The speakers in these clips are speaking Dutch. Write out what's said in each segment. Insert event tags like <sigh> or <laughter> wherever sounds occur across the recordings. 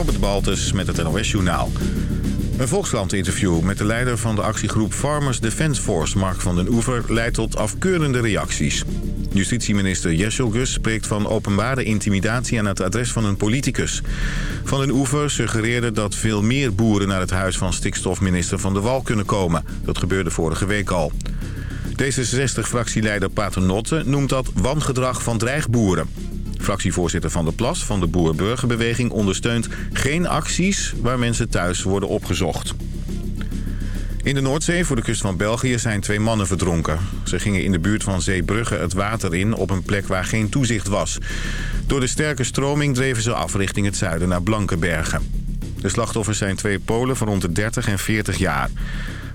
Robert Baltus met het NOS Journaal. Een Volkskrant-interview met de leider van de actiegroep Farmers Defence Force, Mark van den Oever, leidt tot afkeurende reacties. Justitieminister Gus spreekt van openbare intimidatie aan het adres van een politicus. Van den Oever suggereerde dat veel meer boeren naar het huis van stikstofminister Van der Wal kunnen komen. Dat gebeurde vorige week al. D66-fractieleider Paternotte noemt dat wangedrag van dreigboeren. Fractievoorzitter Van der Plas van de Boer-Burgerbeweging ondersteunt geen acties waar mensen thuis worden opgezocht. In de Noordzee voor de kust van België zijn twee mannen verdronken. Ze gingen in de buurt van Zeebrugge het water in op een plek waar geen toezicht was. Door de sterke stroming dreven ze af richting het zuiden naar Blankenbergen. De slachtoffers zijn twee Polen van rond de 30 en 40 jaar.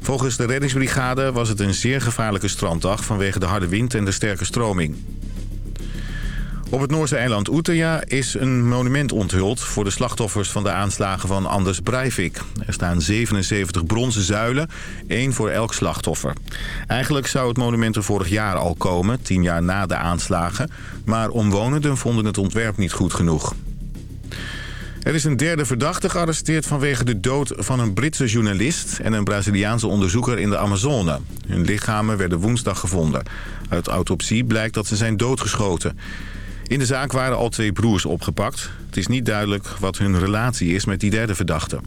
Volgens de reddingsbrigade was het een zeer gevaarlijke stranddag vanwege de harde wind en de sterke stroming. Op het Noorse eiland Utøya is een monument onthuld... voor de slachtoffers van de aanslagen van Anders Breivik. Er staan 77 bronzen zuilen, één voor elk slachtoffer. Eigenlijk zou het monument er vorig jaar al komen, tien jaar na de aanslagen... maar omwonenden vonden het ontwerp niet goed genoeg. Er is een derde verdachte gearresteerd vanwege de dood van een Britse journalist... en een Braziliaanse onderzoeker in de Amazone. Hun lichamen werden woensdag gevonden. Uit autopsie blijkt dat ze zijn doodgeschoten. In de zaak waren al twee broers opgepakt. Het is niet duidelijk wat hun relatie is met die derde verdachte.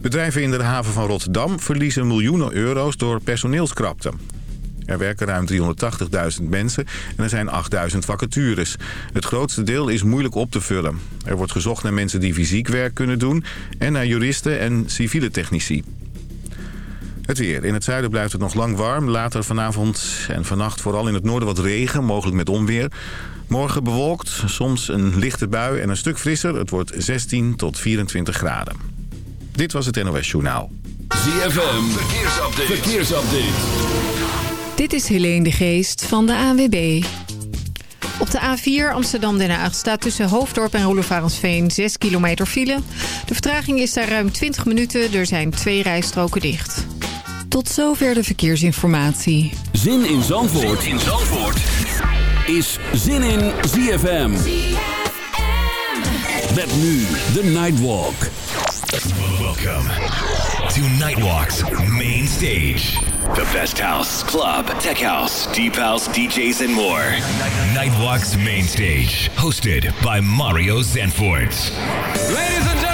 Bedrijven in de haven van Rotterdam verliezen miljoenen euro's door personeelskrapte. Er werken ruim 380.000 mensen en er zijn 8.000 vacatures. Het grootste deel is moeilijk op te vullen. Er wordt gezocht naar mensen die fysiek werk kunnen doen... en naar juristen en civiele technici. Het weer. In het zuiden blijft het nog lang warm. Later vanavond en vannacht vooral in het noorden wat regen, mogelijk met onweer. Morgen bewolkt, soms een lichte bui en een stuk frisser. Het wordt 16 tot 24 graden. Dit was het NOS Journaal. ZFM, verkeersupdate. verkeersupdate. Dit is Helene de Geest van de ANWB. Op de A4 Amsterdam-Den Haag staat tussen Hoofddorp en Roelofarensveen 6 kilometer file. De vertraging is daar ruim 20 minuten. Er zijn twee rijstroken dicht. Tot zover de verkeersinformatie. Zin in Zandvoort, zin in Zandvoort is Zin in ZFM. Met nu de Nightwalk. Welcome to Nightwalk's main stage. The best house, club, tech house, deep house, DJs and more. Nightwalk's main stage. Hosted by Mario Zanfort. Ladies and gentlemen.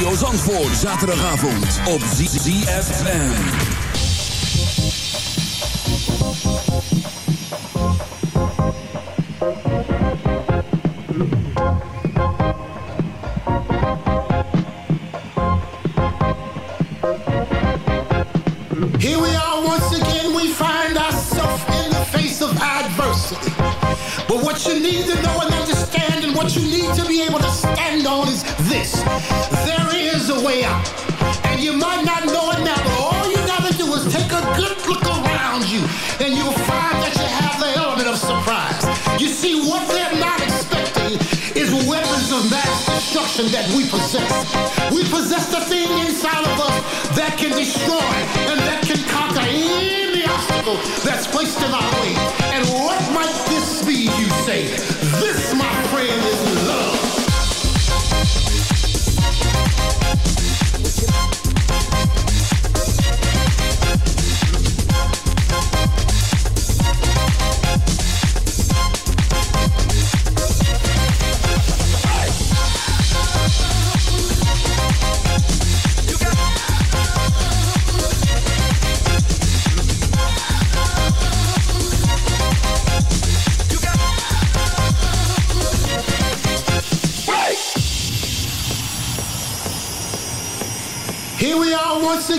Mario Zandvoort. Zaterdagavond op ZFM. Here we are once again, we find ourselves in the face of adversity. But what you need to know to be able to stand on is this. There is a way out. And you might not know it now, but all you gotta do is take a good look around you and you'll find that you have the element of surprise. You see, what they're not expecting is weapons of mass destruction that we possess. We possess the thing inside of us that can destroy and that can conquer any obstacle that's placed in our way. And what might this be, you say? This, my friend, is love.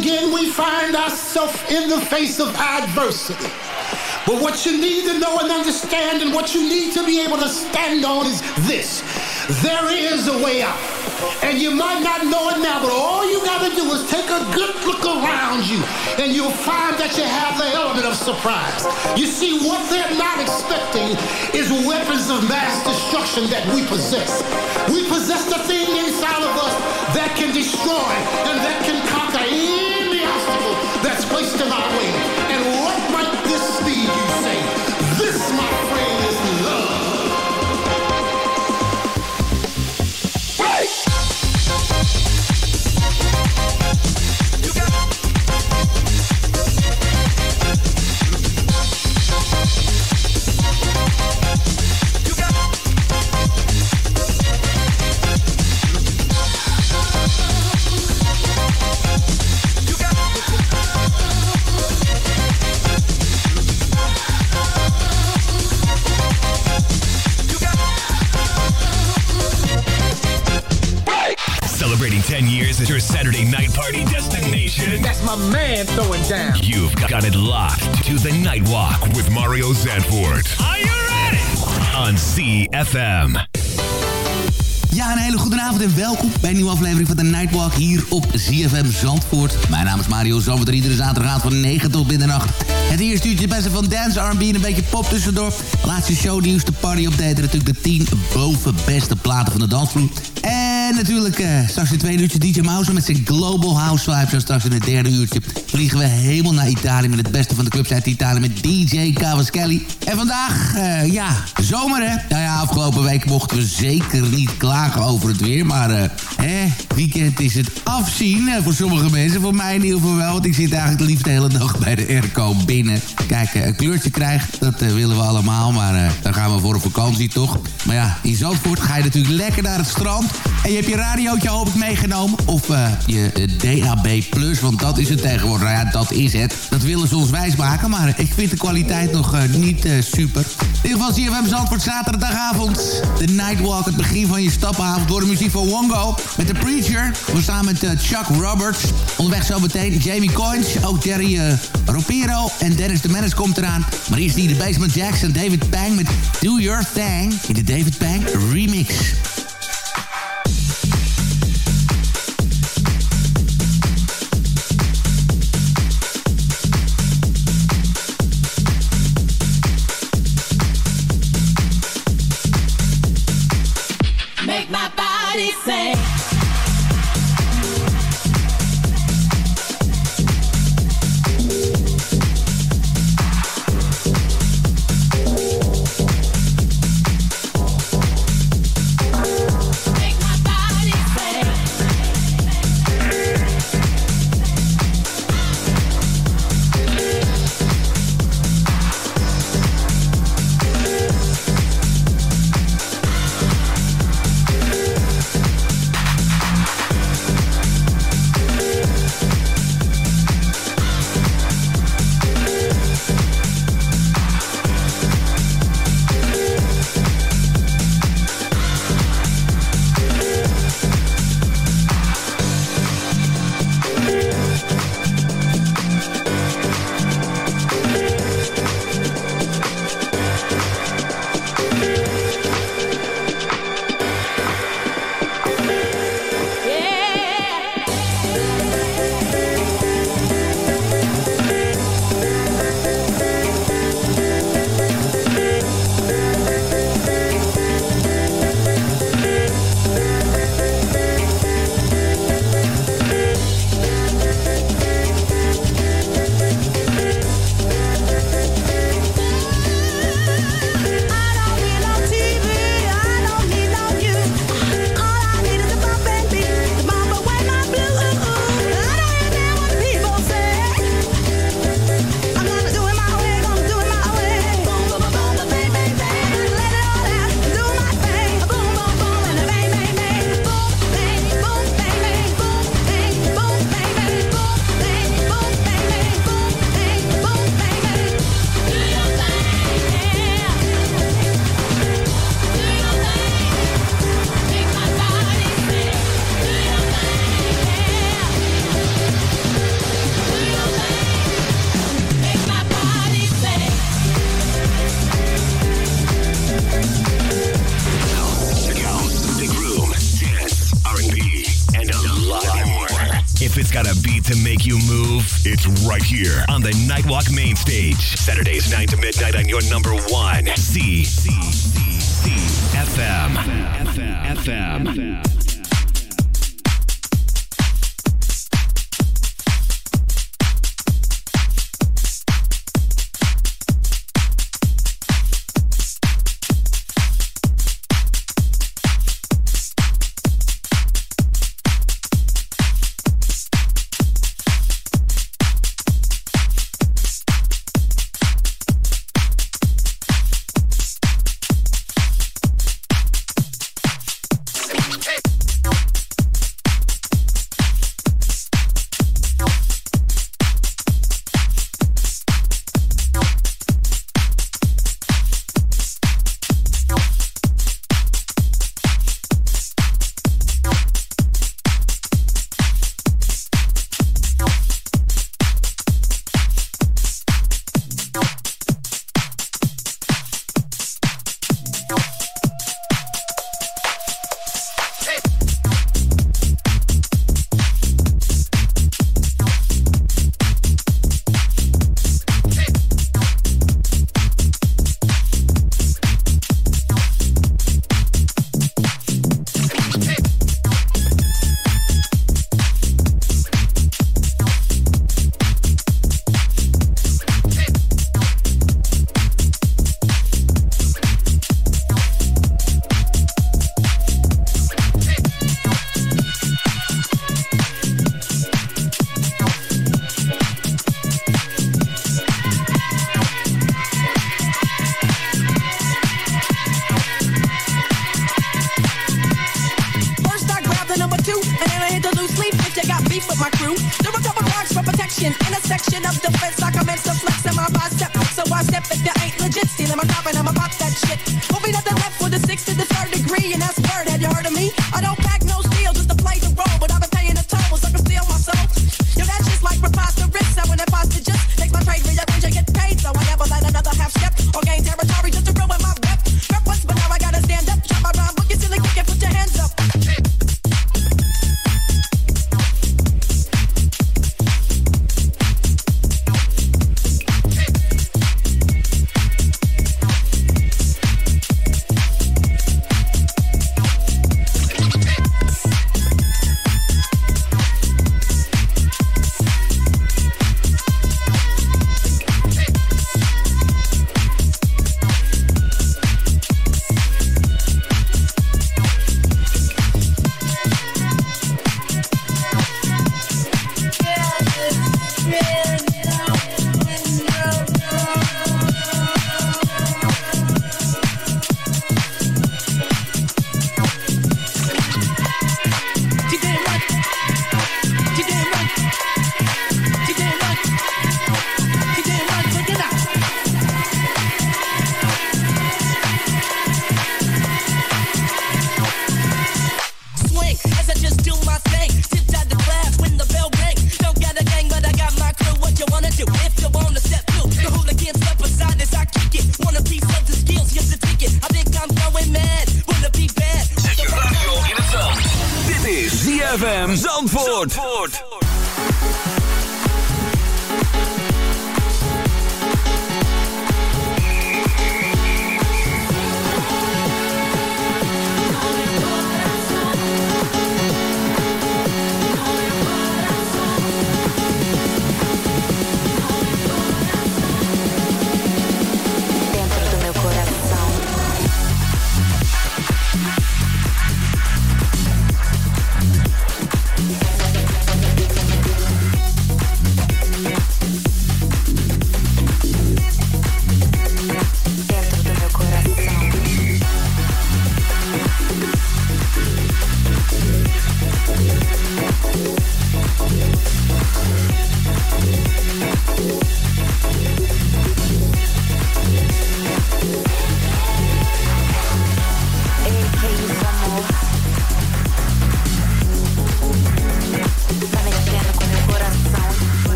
Again, we find ourselves in the face of adversity. But what you need to know and understand and what you need to be able to stand on is this. There is a way out. And you might not know it now, but all you got to do is take a good look around you and you'll find that you have the element of surprise. You see, what they're not expecting is weapons of mass destruction that we possess. We possess the thing inside of us that can destroy and that can conquer waste of our. Nightwalk with Mario Zandvoort. Are you ready? On CFM. Ja, een hele goede avond en welkom bij een nieuwe aflevering van de Nightwalk hier op ZFM Zandvoort. Mijn naam is Mario Zandvoort en iedere zaterdag van 9 tot middernacht. Het eerste uurtje het beste van dance, R&B en een beetje pop tussendoor. Laatste shownieuws, de party update natuurlijk de 10 boven beste platen van de dansvloer. En natuurlijk uh, straks in het tweede uurtje DJ Mouse met zijn Global House Vibes. En straks in het derde uurtje vliegen we helemaal naar Italië met het beste van de clubs uit Italië met DJ Cavaschelli. En vandaag, uh, ja, zomer hè. Nou ja, afgelopen week mochten we zeker niet klagen over het weer. Maar uh, hè, weekend is het afzien voor sommige mensen. Voor mij in ieder geval wel, want ik zit eigenlijk liefst de hele dag bij de airco binnen. Kijk, een kleurtje krijgen, dat willen we allemaal. Maar dan gaan we voor een vakantie toch. Maar ja, in Zandvoort ga je natuurlijk lekker naar het strand. En je hebt je radiootje hoop ik meegenomen. Of je DAB+, want dat is het tegenwoordig. Nou ja, dat is het. Dat willen ze ons wijsmaken. Maar ik vind de kwaliteit nog uh, niet super. In ieder geval hem Zandvoort zaterdagavond. De Nightwalk, het begin van je stapavond. Door de muziek van Wongo. Met The Preacher. We staan met Chuck Roberts. Onderweg zo meteen Jamie Coins. Ook Jerry Ropero. En Dennis de Menace komt eraan. Maar eerst die de Basement Jackson. David Pang met Do Your Thing. In de David Pang remix.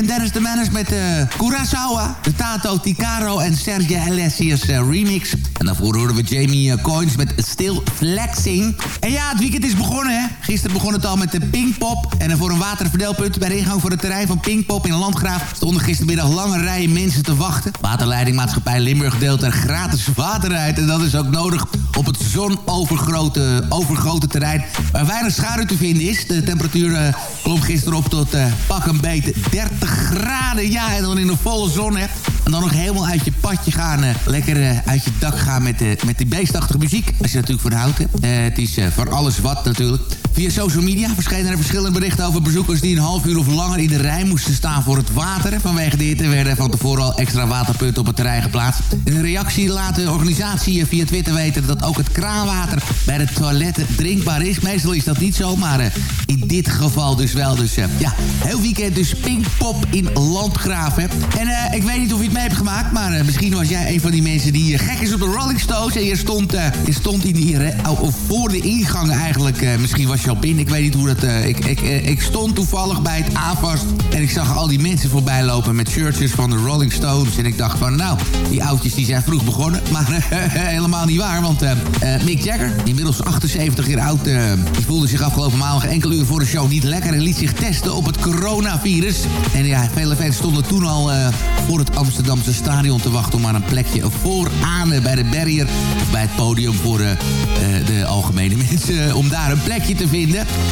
En Dennis de Menace met uh, Curaçao. De Tato Ticaro en Sergio Alessius uh, remix. En daarvoor hoorden we Jamie uh, Coins met Still Flexing. En ja, het weekend is begonnen, hè. Gisteren begon het al met de Pinkpop. En voor een waterverdelpunt bij de ingang voor het terrein van Pinkpop in Landgraaf... stonden gistermiddag lange rijen mensen te wachten. Waterleidingmaatschappij Limburg deelt er gratis water uit. En dat is ook nodig op het zonovergrote overgrote terrein... waar weinig schaduw te vinden is. De temperatuur uh, klom gisteren op tot uh, pak een beetje 30 graden. Ja, en dan in de volle zon, hè. En dan nog helemaal uit je padje gaan. Uh, lekker uit je dak gaan met, met die beestachtige muziek. Als je natuurlijk van houdt. het is voor alles wat natuurlijk. Via social media verschenen er verschillende berichten over bezoekers... die een half uur of langer in de rij moesten staan voor het water. Vanwege hitte werden van tevoren al extra waterpunten op het terrein geplaatst. In een reactie laat de organisatie via Twitter weten... dat ook het kraanwater bij de toiletten drinkbaar is. Meestal is dat niet zo, maar uh, in dit geval dus wel. Dus uh, ja, heel weekend dus Pinkpop in Landgraven. En uh, ik weet niet of je het mee hebt gemaakt... maar misschien was jij een van die mensen die gek is op de Rolling Stones... en je stond, je stond in die, oh, voor de ingang eigenlijk. misschien was ik weet niet hoe dat... ik, ik, ik stond toevallig bij het AFAS... en ik zag al die mensen voorbij lopen met shirtjes van de Rolling Stones... en ik dacht van, nou, die oudjes die zijn vroeg begonnen... maar <laughs> helemaal niet waar, want Mick Jagger, inmiddels 78 jaar oud... die voelde zich afgelopen maandag enkele uur voor de show niet lekker... en liet zich testen op het coronavirus. En ja, vele fans stonden toen al voor het Amsterdamse stadion te wachten... om aan een plekje vooraan bij de barrier... bij het podium voor de algemene <laughs> mensen... om daar een plekje te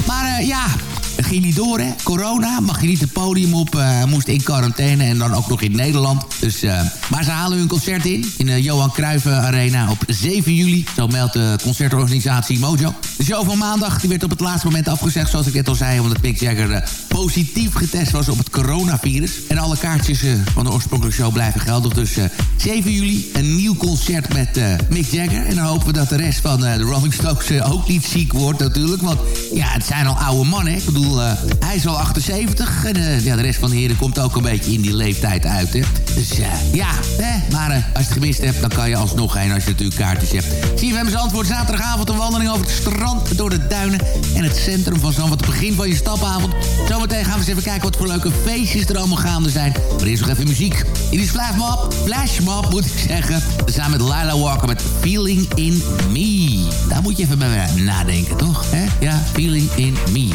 Maar ja, het ging niet door, hè? Corona, mag je niet het podium op. Uh, moest in quarantaine en dan ook nog in Nederland. Dus, uh, maar ze halen hun concert in. In de Johan Cruijff Arena op 7 juli. Zo meldt de concertorganisatie Mojo. De show van maandag die werd op het laatste moment afgezegd. Zoals ik net al zei, omdat Mick Jagger positief getest was op het coronavirus. En alle kaartjes van de oorspronkelijke show blijven geldig. Dus 7 juli een nieuw concert met Mick Jagger. En dan hopen we dat de rest van de Rolling Stones ook niet ziek wordt natuurlijk. Want ja, het zijn al oude mannen. Ik bedoel, uh, hij is al 78 en uh, ja, de rest van de heren komt ook een beetje in die leeftijd uit. Hè. Dus uh, ja, hè. maar als je het gemist hebt, dan kan je alsnog heen als je natuurlijk kaartjes hebt. Zie je, hebben antwoord zaterdagavond een wandeling over het strand, door de duinen en het centrum van Zandvoort. Het begin van je stapavond. Zometeen gaan we eens even kijken wat voor leuke feestjes er allemaal gaande zijn. Maar eerst nog even muziek. In die flashmob, flashmob moet ik zeggen. Samen met Lila Walker met Feeling in Me. Daar moet je even bij nadenken, toch? Ja, Feeling in Me.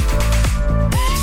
Yeah.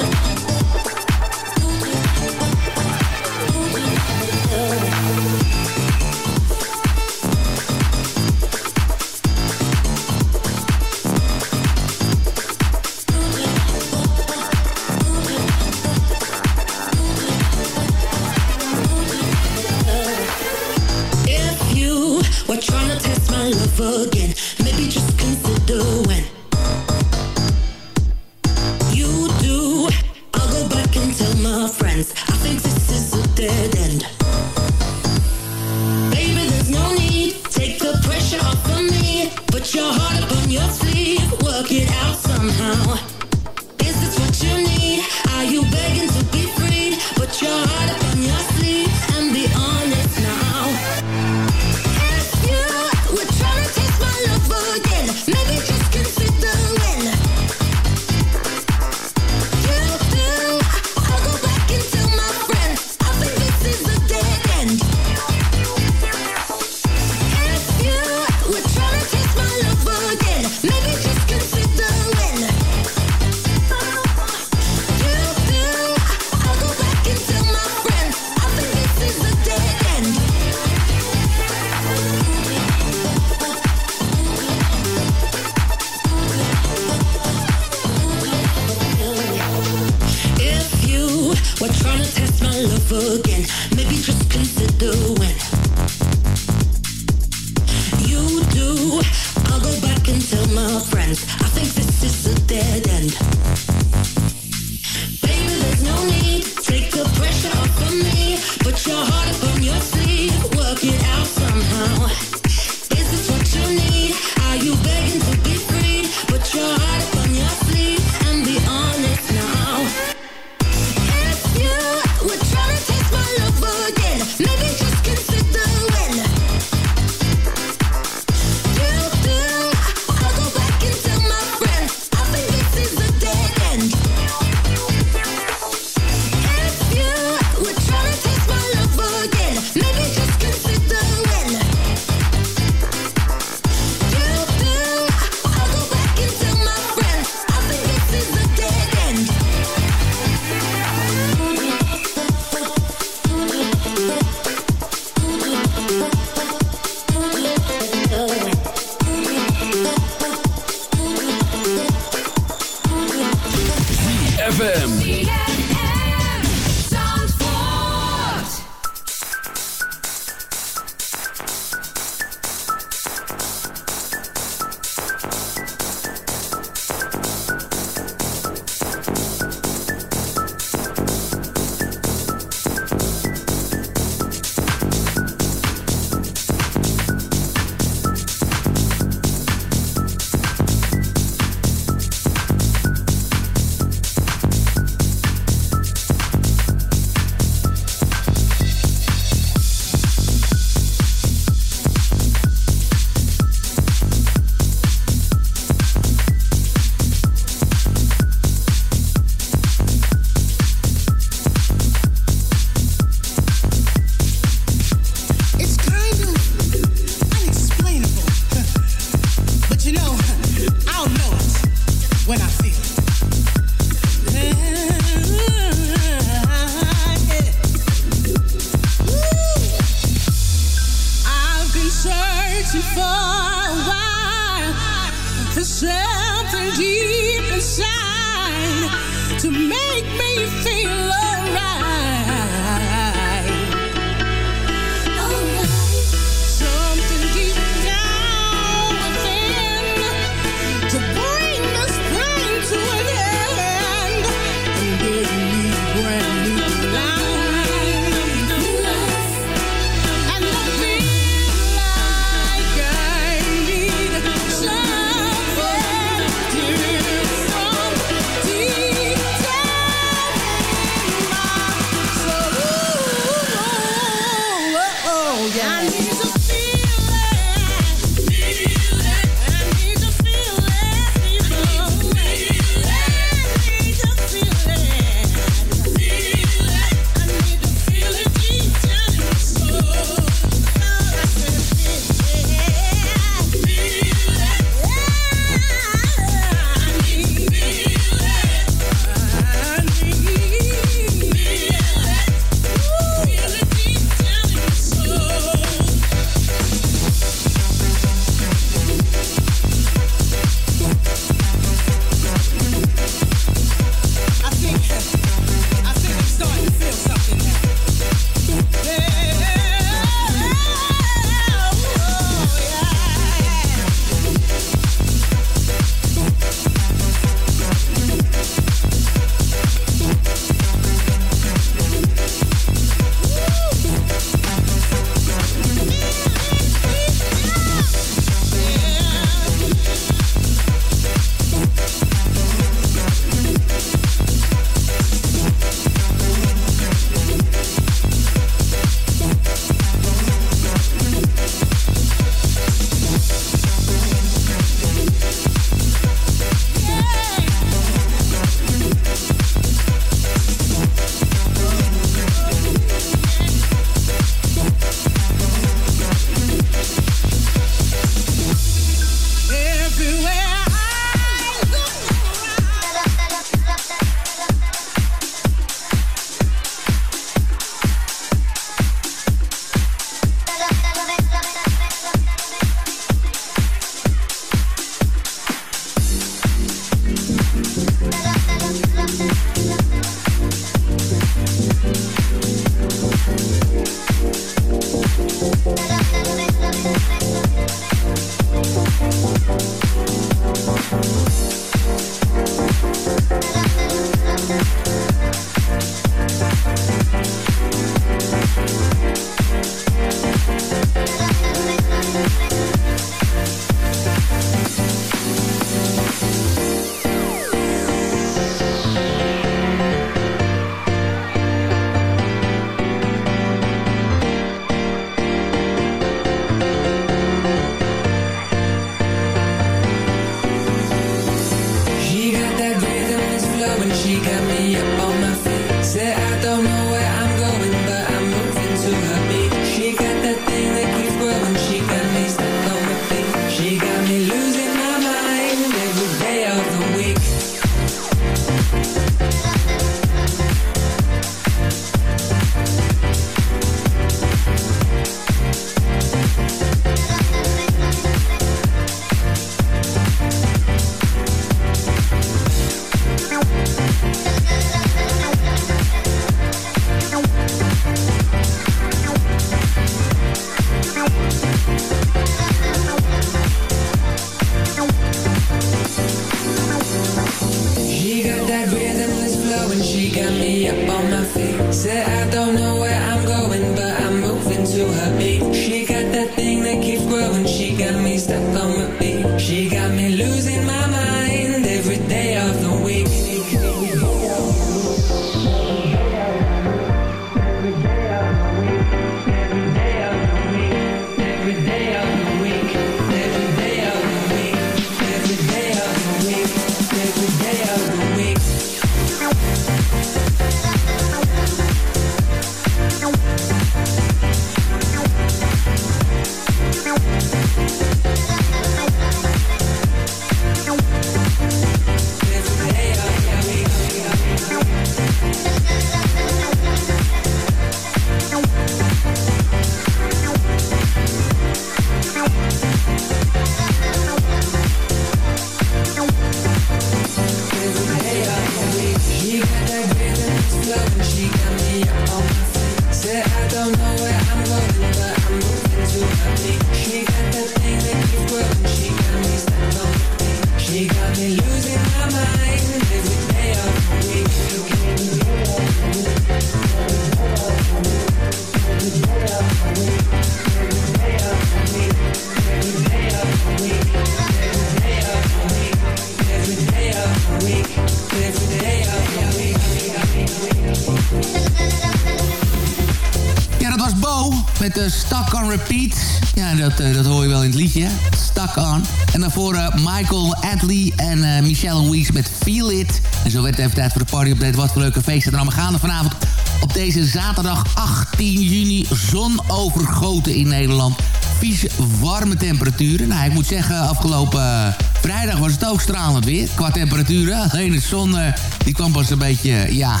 Repeat. Ja, dat, eh, dat hoor je wel in het liedje, hè? Stuck on. En daarvoor eh, Michael Adley en eh, Michelle Louise met Feel It. En zo werd het even tijd voor de party update. Wat voor leuke feesten er allemaal gaande vanavond. Op deze zaterdag 18 juni zon overgoten in Nederland. Vieze warme temperaturen. Nou, ik moet zeggen, afgelopen vrijdag was het ook stralend weer. Qua temperaturen. Alleen de zon die kwam pas een beetje ja,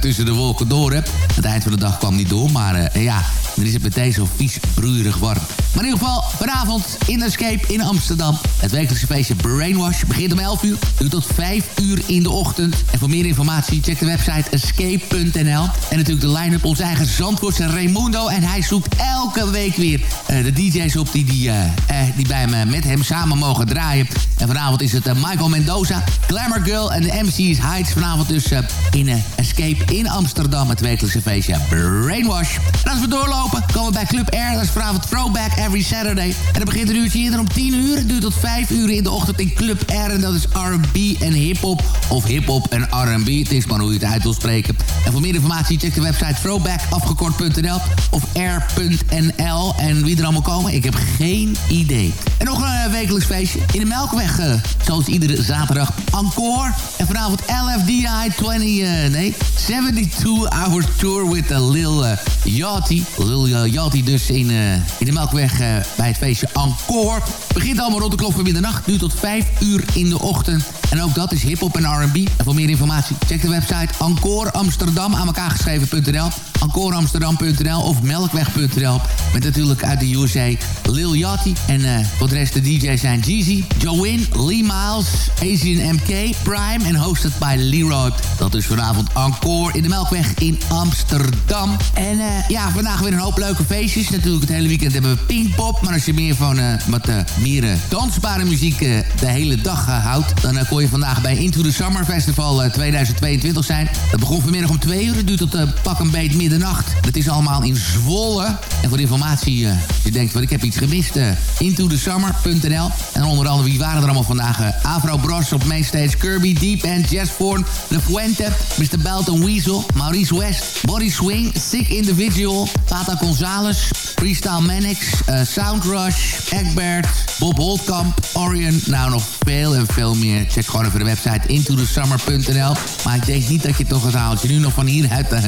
tussen de wolken door. Het eind van de dag kwam niet door. Maar ja, is het meteen zo vies broeierig warm. Maar in ieder geval, vanavond in Escape in Amsterdam. Het wekelijkse feestje Brainwash begint om 11 uur. Duurt tot 5 uur in de ochtend. En voor meer informatie check de website escape.nl. En natuurlijk de line-up, onze eigen Zandvoortse Raimundo. En hij zoekt elke week weer eh, de DJ's op die, die, eh, eh, die bij eh, met hem samen mogen draaien. En vanavond is het eh, Michael Mendoza, Glamour Girl en de MC is Heights. Vanavond dus eh, in eh, Escape in Amsterdam. Het wekelijkse feestje Brainwash. En als we doorlopen, komen we bij Club Air. Dat is vanavond Throwback Every Saturday. En dat begint een uurtje eerder om 10 uur. Het duurt tot 5 uur in de ochtend in Club Air. En dat is R&B en hip-hop. Of hip-hop en R&B. Het is maar hoe je het uit wil spreken. En voor meer informatie check de website throwbackafgekort.nl of air.nl. En wie er allemaal komen, ik heb geen idee. En nog een wekelijks feestje in de Melkweg. Eh, zoals iedere zaterdag Encore. En vanavond LFDI 20, eh, nee, 72 Hours Tour with a Lil uh, Yachty. Lil Lil Yachty dus in, eh, in de Melkweg eh, bij het feestje Encore. Begint allemaal rond de klok van middernacht, nu tot 5 uur in de ochtend. En ook dat is hip-hop en RB. En voor meer informatie check de website Encore Amsterdam aan elkaar geschreven.nl. EncoreAmsterdam.nl of Melkweg.nl. Met natuurlijk uit de USA Lil Yachty. En eh, voor de rest de DJ's zijn Jeezy, Join, Lee Miles, Asian MK, Prime en hosted by Leroy. Dat is vanavond Encore in de Melkweg in Amsterdam. En eh, ja, vandaag weer een hoop leuke feestjes. Natuurlijk het hele weekend hebben we Pinkpop. Maar als je meer van uh, wat meer dansbare muziek de hele dag houdt... dan kon je vandaag bij Into the Summer Festival 2022 zijn. Dat begon vanmiddag om twee uur. Het duurt tot pak een beet middernacht. Het is allemaal in Zwolle. En voor informatie, als je denkt, wat ik heb iets gemist... intothesummer.nl En onder andere, wie waren er allemaal vandaag? Afro Bros op mainstage, Kirby, Deep and Jazz Forn, Le Fuente, Mr. Belton Weasel, Maurice West, Body Swing, Sick Individual, Pata Gonzalez, Freestyle Manix, uh, Sound Rush, Egbert, Bob Holtkamp, Orion. Nou, nog veel en veel meer. Check gewoon even de website intothesummer.nl. Maar ik denk niet dat je toch halen. Als je nu nog van hieruit uh,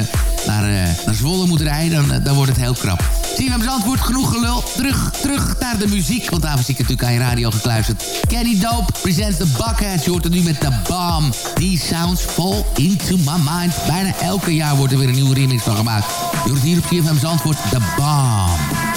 naar, uh, naar Zwolle moet rijden, dan, dan wordt het heel krap. Je antwoord genoeg gelul. Terug, terug naar de muziek. Want daarvoor zie ik natuurlijk aan je radio gekluisterd. Kenny Dope presents The Buckhead. Je hoort het nu met The Bomb. These sounds fall into my mind. Bijna elke jaar wordt er weer een nieuwe remix van gemaakt. Je hoort hier op CFM Zandvoort The Bomb.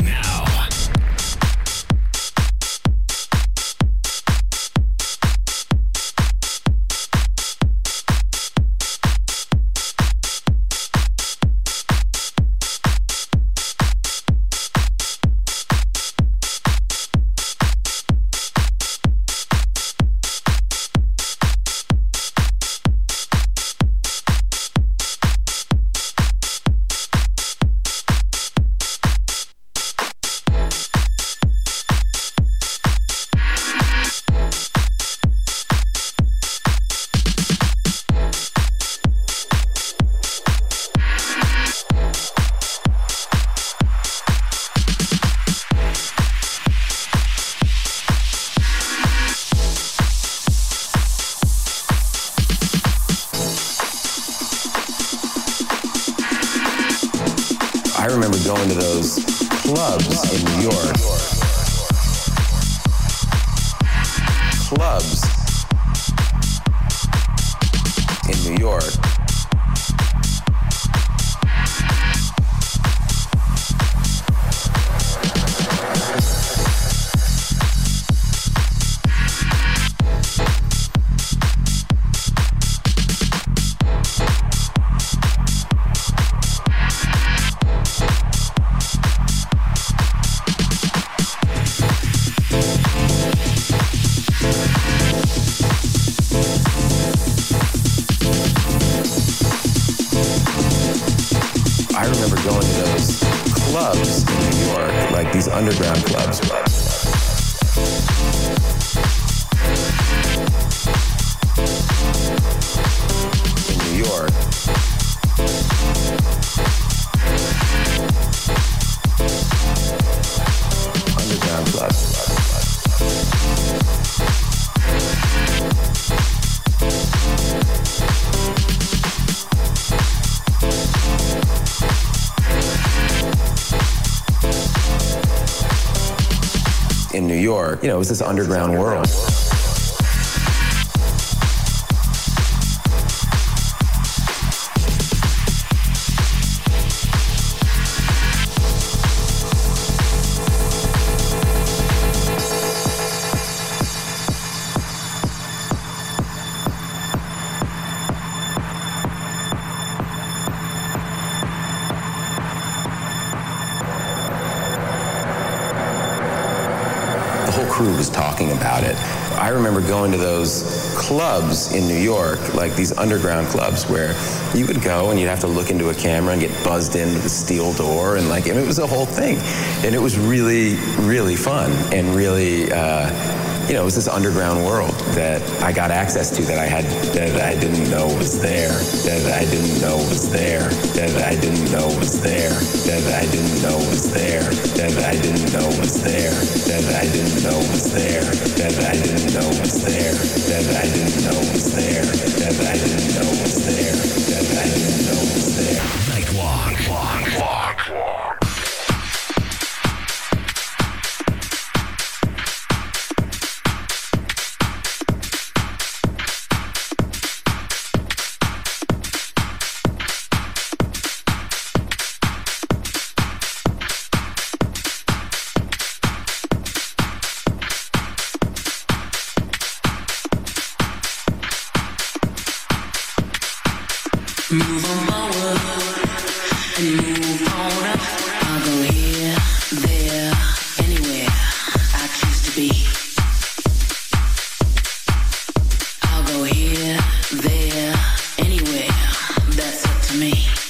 in New York. You know, it was this underground world. Remember going to those clubs in New York, like these underground clubs where you would go and you'd have to look into a camera and get buzzed into the steel door and like, mean, it was a whole thing. And it was really, really fun and really, uh, you know, it was this underground world that I got access to that I had, that I didn't know was there, that I didn't know was there, that I didn't know was there, that I didn't know was there, that I didn't know was there, that I didn't know was there, that I didn't know was there, that I didn't know was there, that I didn't know me.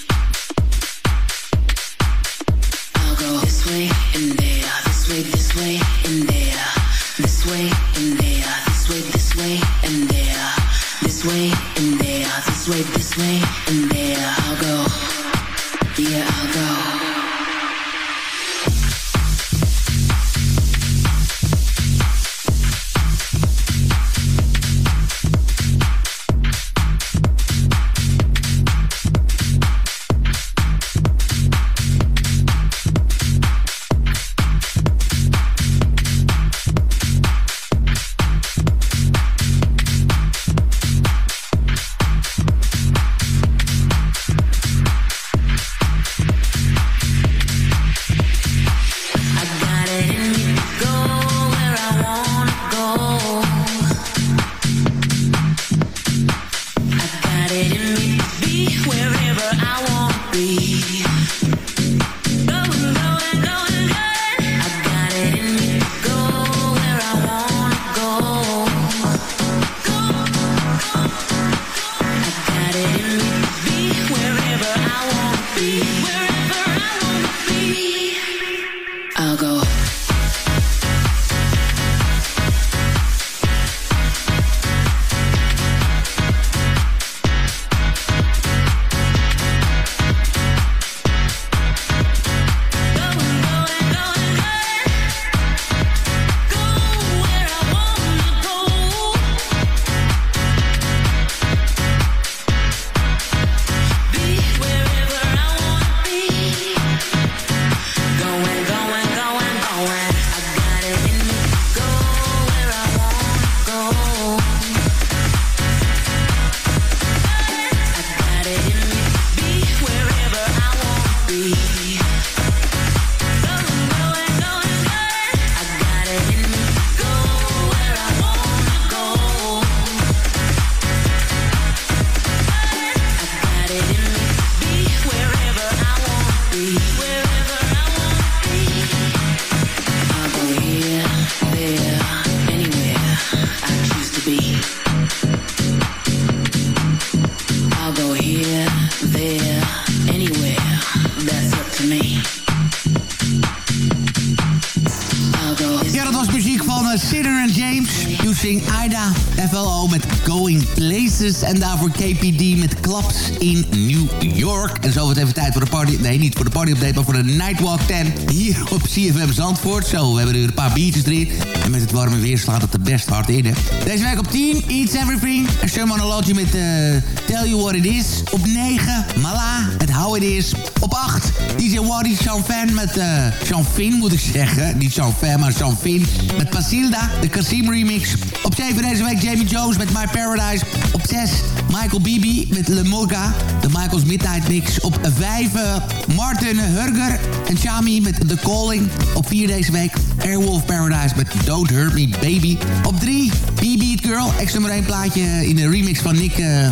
En daarvoor KPD met Clubs in New York. En zo wordt even tijd voor de party... Nee, niet voor de party update, maar voor de Nightwalk 10. Hier op CFM Zandvoort. Zo, we hebben er een paar biertjes erin. En met het warme weer slaat het er best hard in, hè. Deze week op 10, Eats Everything. Shermanology met uh, Tell You What It Is. Op 9, Mala, het How It Is. Op 8, DJ Waddy Chanfin met... Uh, Chanfin moet ik zeggen. Niet Chanfin, maar Chanfin. Met Pasilda, de Kasim remix. Op 7 deze week Jamie Jones met My Paradise. Op 6 Michael Bibi met Le Morga, de Michael's Midnight Mix. Op 5 uh, Martin Hurger en Chami met The Calling. Op 4 deze week Airwolf Paradise met Don't Hurt Me Baby. Op 3 B-Beat Girl, ex nummer 1 plaatje in de remix van Nick uh,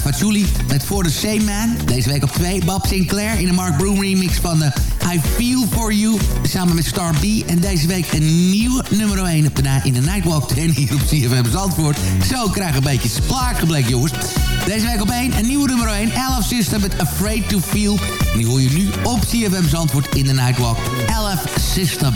met For The Same Man. Deze week op 2 Bob Sinclair in de Mark Broom remix van de I Feel For You samen met Star B. En deze week een nieuwe nummer 1 op de, in de Nightwalk 10 hier op CFM Zandvoort. Zo krijg een beetje splaak gebleken jongens. Deze week op 1 een nieuwe nummer 1. Elf System met Afraid To Feel. En die hoor je nu op CFM Zandvoort in de Nightwalk. Elf System.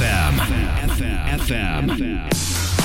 FM. FM. FM.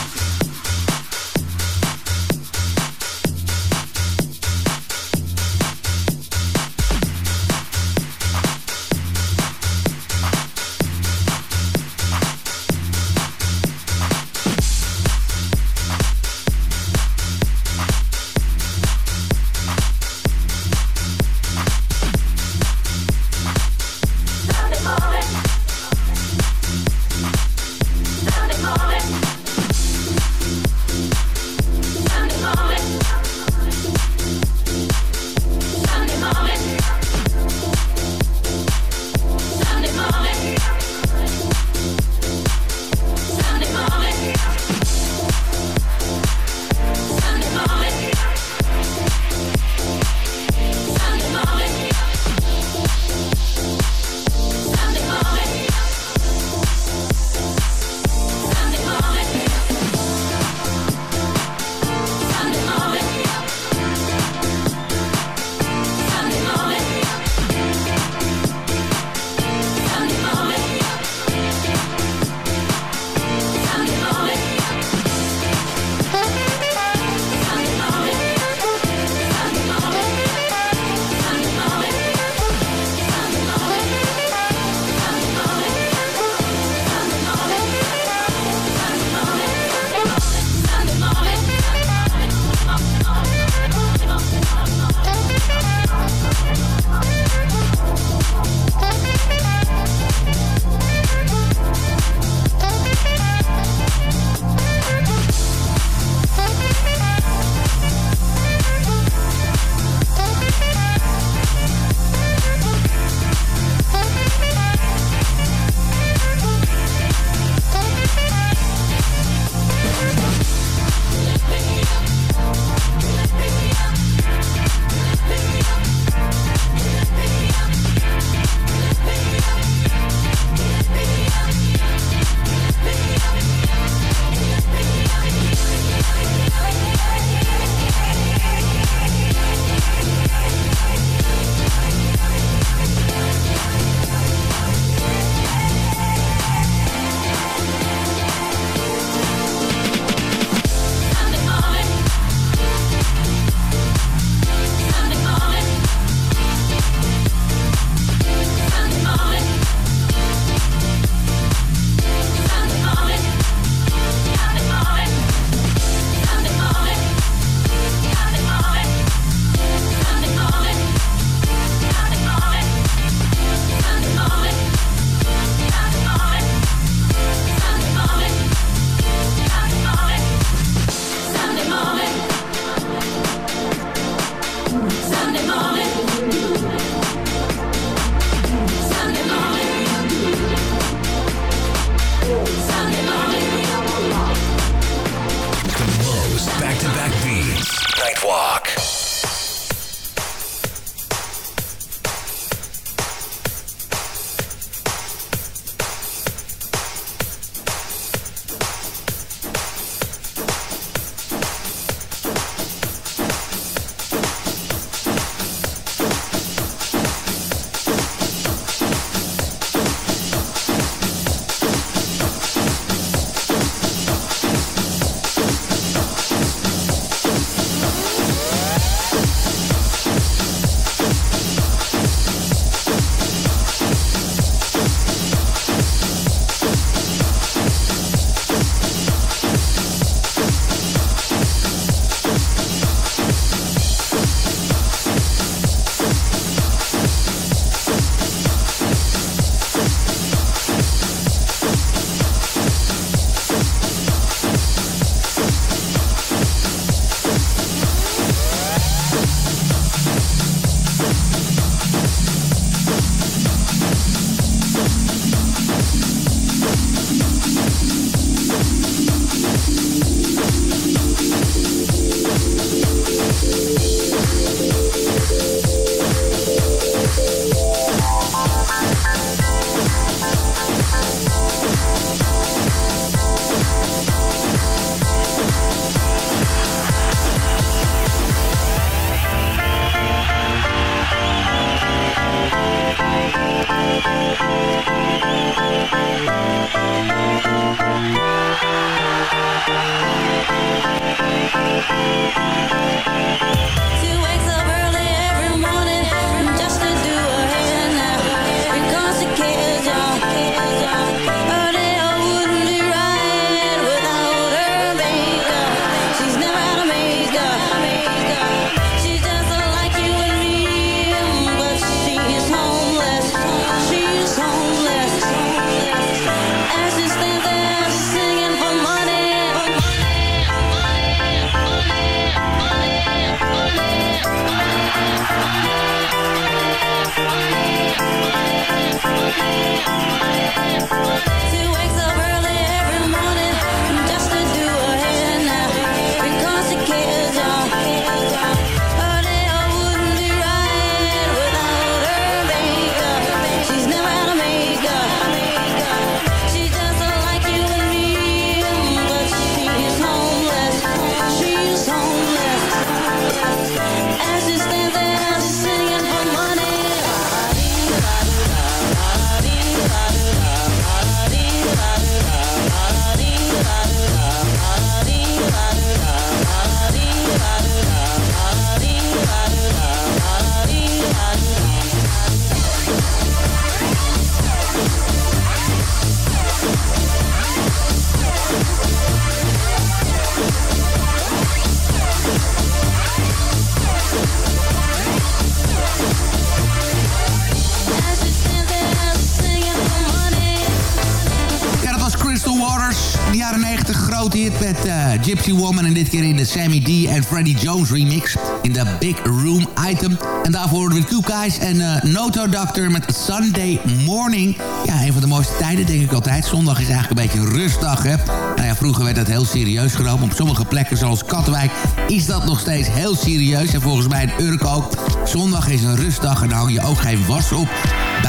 Dit in de Sammy D en Freddie Jones remix. In de Big Room Item. En daarvoor horen we Two Guys en uh, Noto Doctor met Sunday Morning. Ja, een van de mooiste tijden denk ik altijd. Zondag is eigenlijk een beetje een rustdag, hè. Nou ja, vroeger werd dat heel serieus genomen. Op sommige plekken, zoals Katwijk, is dat nog steeds heel serieus. En volgens mij in Urk ook. Zondag is een rustdag en dan hang je ook geen was op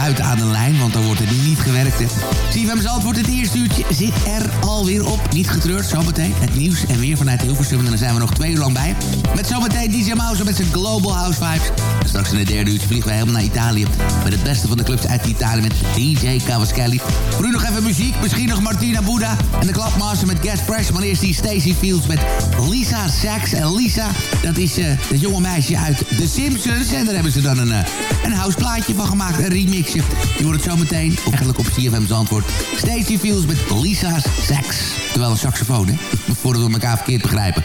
buiten aan de lijn, want dan wordt er niet gewerkt. CFM Zandvoort, het eerste uurtje zit er alweer op. Niet getreurd, zometeen het nieuws en weer vanuit Hilversum. En dan zijn we nog twee uur lang bij. Met zometeen DJ Mouse met zijn Global House Vibes. Straks in het derde uurtje vliegen wij helemaal naar Italië. Met het beste van de clubs uit Italië met DJ Cavaschelli. Voor u nog even muziek, misschien nog Martina Buddha. En de Clubmaster met Get Fresh. Maar eerst die Stacey Fields met Lisa Sachs. En Lisa, dat is uh, het jonge meisje uit The Simpsons. En daar hebben ze dan een, uh, een houseplaatje van gemaakt, een remixje. Je hoort het zo meteen, eigenlijk op CFM's antwoord. Stacey Fields met Lisa's Sax. Terwijl een saxofoon, hè? <laughs> Voordat we elkaar verkeerd begrijpen.